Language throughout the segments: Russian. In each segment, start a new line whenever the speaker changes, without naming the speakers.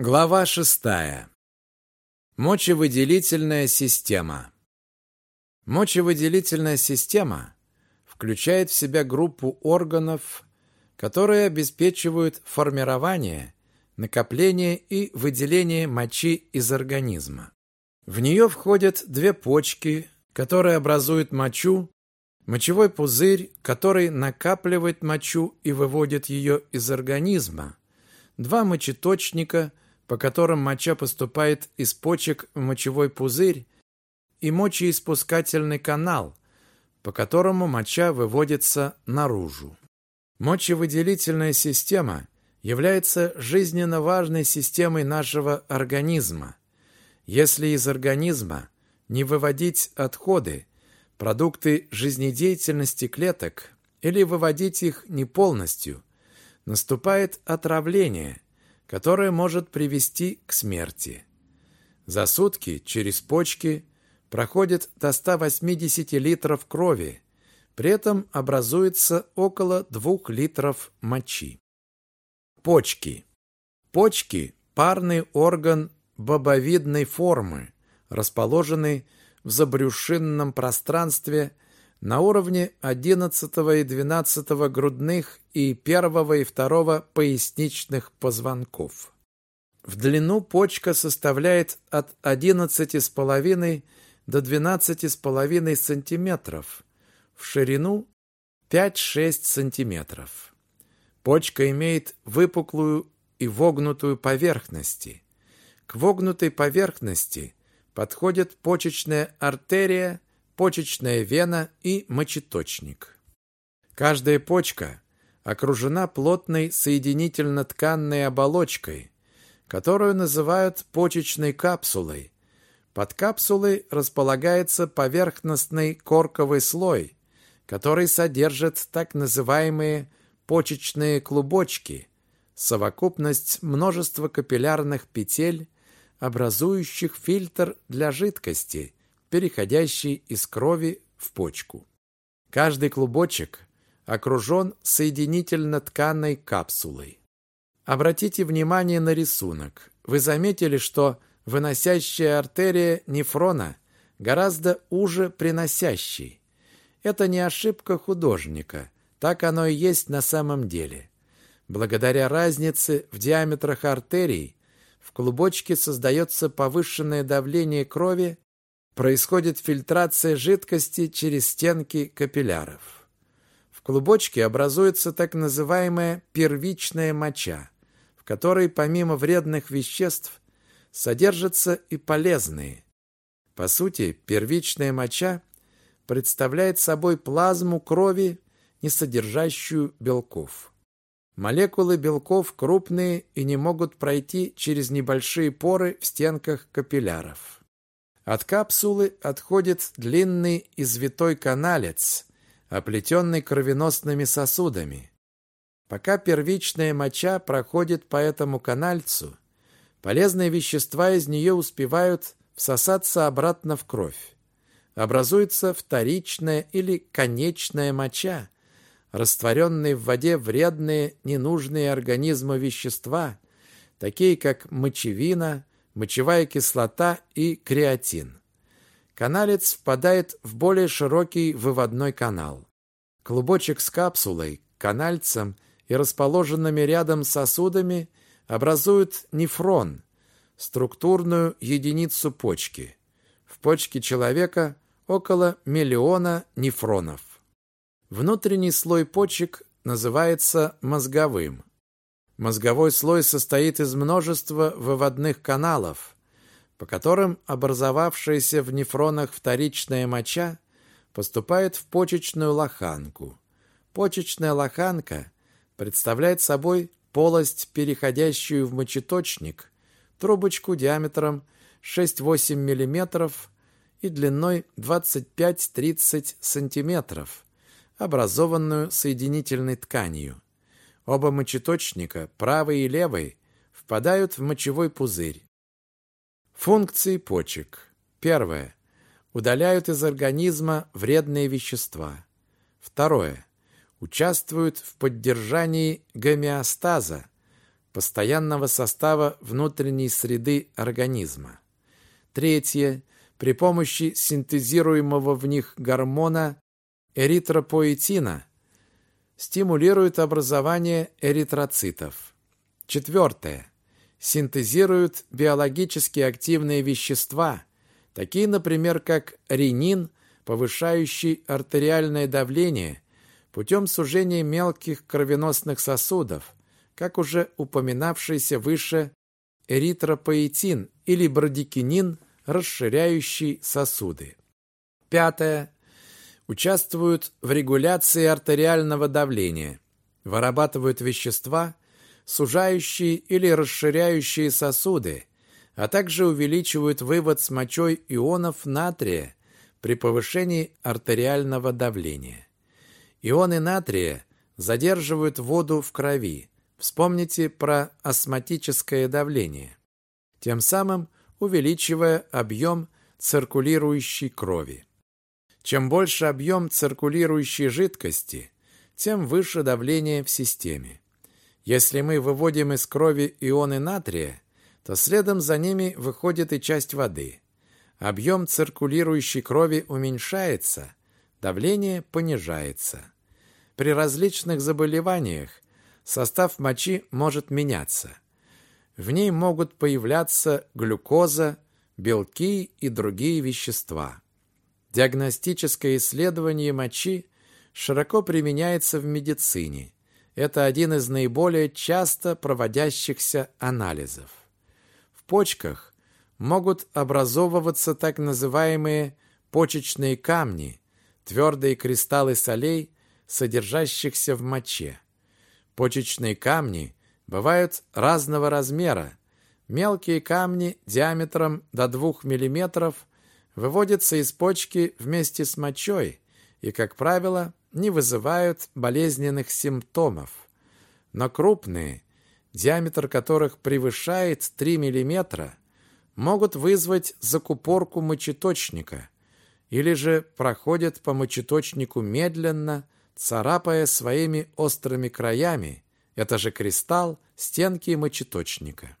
Глава шестая. Мочевыделительная система. Мочевыделительная система включает в себя группу органов, которые обеспечивают формирование, накопление и выделение мочи из организма. В нее входят две почки, которые образуют мочу, мочевой пузырь, который накапливает мочу и выводит ее из организма, два мочеточника – по которым моча поступает из почек в мочевой пузырь, и мочеиспускательный канал, по которому моча выводится наружу. Мочевыделительная система является жизненно важной системой нашего организма. Если из организма не выводить отходы, продукты жизнедеятельности клеток или выводить их не полностью, наступает отравление – которое может привести к смерти. За сутки через почки проходит до 180 литров крови, при этом образуется около 2 литров мочи. Почки. Почки – парный орган бобовидной формы, расположенный в забрюшинном пространстве на уровне 11 и 12 грудных и 1 и 2 поясничных позвонков. В длину почка составляет от 11,5 до 12,5 см, в ширину 5-6 см. Почка имеет выпуклую и вогнутую поверхности. К вогнутой поверхности подходит почечная артерия почечная вена и мочеточник. Каждая почка окружена плотной соединительно-тканной оболочкой, которую называют почечной капсулой. Под капсулой располагается поверхностный корковый слой, который содержит так называемые почечные клубочки, совокупность множества капиллярных петель, образующих фильтр для жидкости – переходящий из крови в почку. Каждый клубочек окружен соединительно-тканной капсулой. Обратите внимание на рисунок. Вы заметили, что выносящая артерия нефрона гораздо уже приносящей. Это не ошибка художника, так оно и есть на самом деле. Благодаря разнице в диаметрах артерий в клубочке создается повышенное давление крови происходит фильтрация жидкости через стенки капилляров. В клубочке образуется так называемая первичная моча, в которой помимо вредных веществ содержатся и полезные. По сути, первичная моча представляет собой плазму крови, не содержащую белков. Молекулы белков крупные и не могут пройти через небольшие поры в стенках капилляров. От капсулы отходит длинный извитой каналец, оплетенный кровеносными сосудами. Пока первичная моча проходит по этому канальцу, полезные вещества из нее успевают всосаться обратно в кровь. Образуется вторичная или конечная моча, растворенные в воде вредные, ненужные организму вещества, такие как мочевина, мочевая кислота и креатин. Каналец впадает в более широкий выводной канал. Клубочек с капсулой, канальцем и расположенными рядом сосудами образует нефрон, структурную единицу почки. В почке человека около миллиона нефронов. Внутренний слой почек называется мозговым. Мозговой слой состоит из множества выводных каналов, по которым образовавшаяся в нефронах вторичная моча поступает в почечную лоханку. Почечная лоханка представляет собой полость, переходящую в мочеточник, трубочку диаметром 6-8 мм и длиной 25-30 см, образованную соединительной тканью. Оба мочеточника, правый и левый, впадают в мочевой пузырь. Функции почек. Первое. Удаляют из организма вредные вещества. Второе. Участвуют в поддержании гомеостаза, постоянного состава внутренней среды организма. Третье. При помощи синтезируемого в них гормона эритропоэтина стимулирует образование эритроцитов. Четвертое. Синтезируют биологически активные вещества, такие, например, как ренин, повышающий артериальное давление путем сужения мелких кровеносных сосудов, как уже упоминавшийся выше эритропоэтин или брадикинин, расширяющий сосуды. Пятое. Участвуют в регуляции артериального давления, вырабатывают вещества, сужающие или расширяющие сосуды, а также увеличивают вывод с мочой ионов натрия при повышении артериального давления. Ионы натрия задерживают воду в крови. Вспомните про астматическое давление. Тем самым увеличивая объем циркулирующей крови. Чем больше объем циркулирующей жидкости, тем выше давление в системе. Если мы выводим из крови ионы натрия, то следом за ними выходит и часть воды. Объем циркулирующей крови уменьшается, давление понижается. При различных заболеваниях состав мочи может меняться. В ней могут появляться глюкоза, белки и другие вещества. Диагностическое исследование мочи широко применяется в медицине. Это один из наиболее часто проводящихся анализов. В почках могут образовываться так называемые почечные камни, твердые кристаллы солей, содержащихся в моче. Почечные камни бывают разного размера. Мелкие камни диаметром до 2 мм выводятся из почки вместе с мочой и, как правило, не вызывают болезненных симптомов. Но крупные, диаметр которых превышает 3 мм, могут вызвать закупорку мочеточника или же проходят по мочеточнику медленно, царапая своими острыми краями, это же кристалл, стенки мочеточника.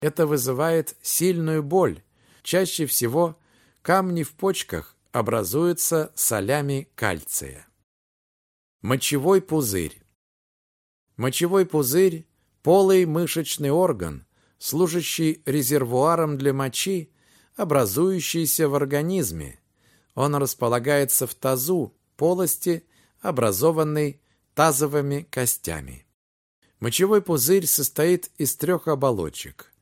Это вызывает сильную боль, чаще всего камни в почках образуются солями кальция. Мочевой пузырь. Мочевой пузырь – полый мышечный орган, служащий резервуаром для мочи, образующийся в организме. Он располагается в тазу, полости, образованной тазовыми костями. Мочевой пузырь состоит из трех оболочек.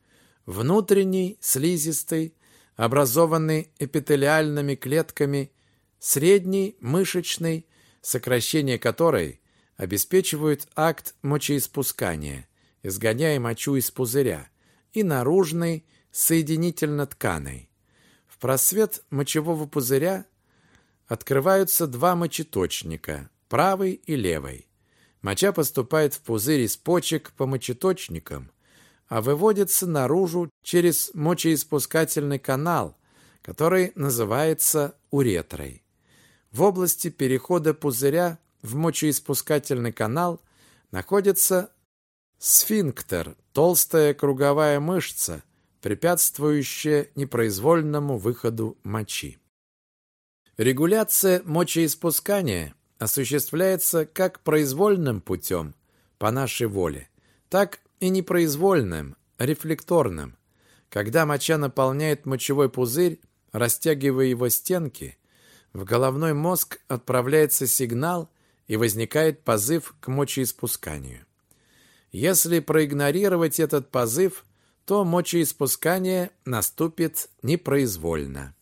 Внутренний, слизистый, образованный эпителиальными клетками, средний, мышечный, сокращение которой обеспечивает акт мочеиспускания, изгоняя мочу из пузыря, и наружный, соединительно-тканой. В просвет мочевого пузыря открываются два мочеточника, правый и левый. Моча поступает в пузырь из почек по мочеточникам, а выводится наружу через мочеиспускательный канал, который называется уретрой. В области перехода пузыря в мочеиспускательный канал находится сфинктер, толстая круговая мышца, препятствующая непроизвольному выходу мочи. Регуляция мочеиспускания осуществляется как произвольным путем, по нашей воле, так и непроизвольным, рефлекторным. Когда моча наполняет мочевой пузырь, растягивая его стенки, в головной мозг отправляется сигнал и возникает позыв к мочеиспусканию. Если проигнорировать этот позыв, то мочеиспускание наступит непроизвольно.